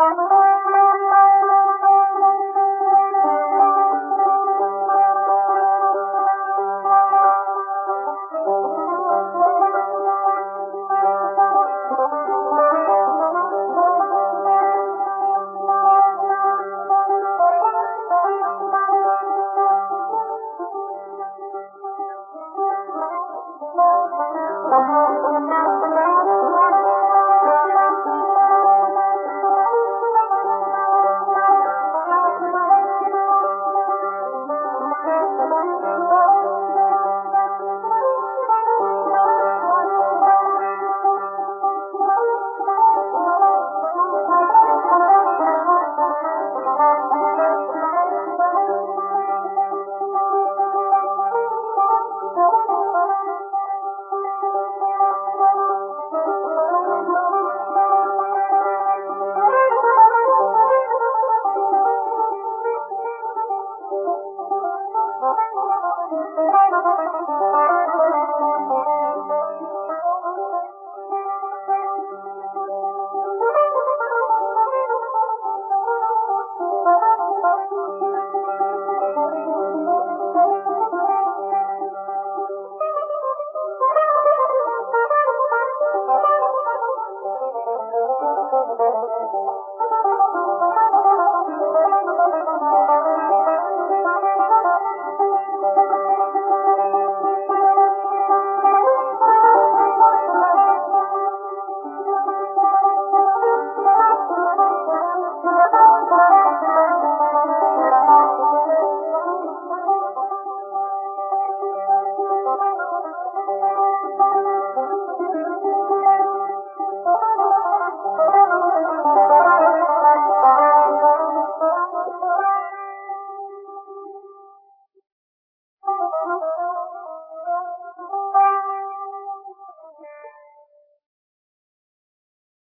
Vamos